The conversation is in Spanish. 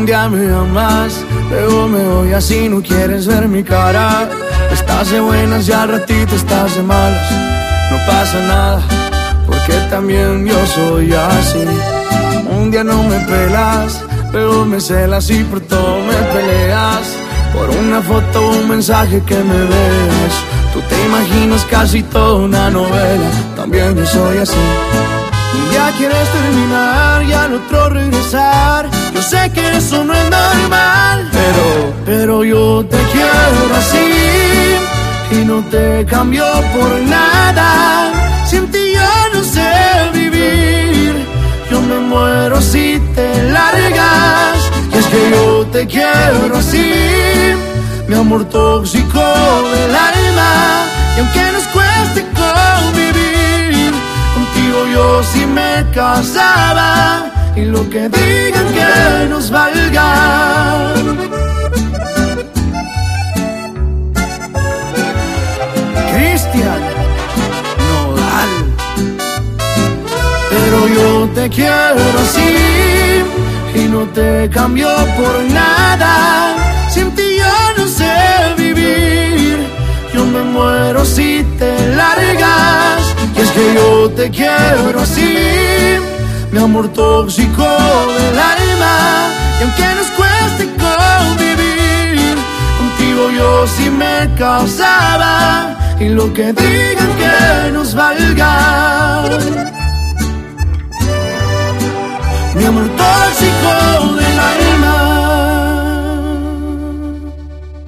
Un día me amas, luego me voy así, no quieres ver mi cara. Estás de buenas y al ratito estás de malas. No pasa nada, porque también yo soy así. Un día no me pelas, luego me celas y por todo me peleas. Por una foto o un mensaje que me ves. Tú te imaginas casi toda una novela, también yo soy así. Un día quieres terminar y al otro regresar. Sé que eso no es normal, pero, pero yo te quiero así y no te cambio por nada. Sin ti yo no sé vivir, yo me muero si te largas. Y es que yo te quiero así, mi amor tóxico del alma. Y aunque nos cueste convivir, contigo yo sí me casaba. Y lo que digan que te quiero así y no te cambio por nada. Sin ti yo no sé vivir, yo me muero si te largas. Y es que yo te quiero así, mi amor tóxico del alma. Y aunque nos cueste convivir, contigo yo sí me causaba. Y lo que digan que nos valga. Mi amor tóxico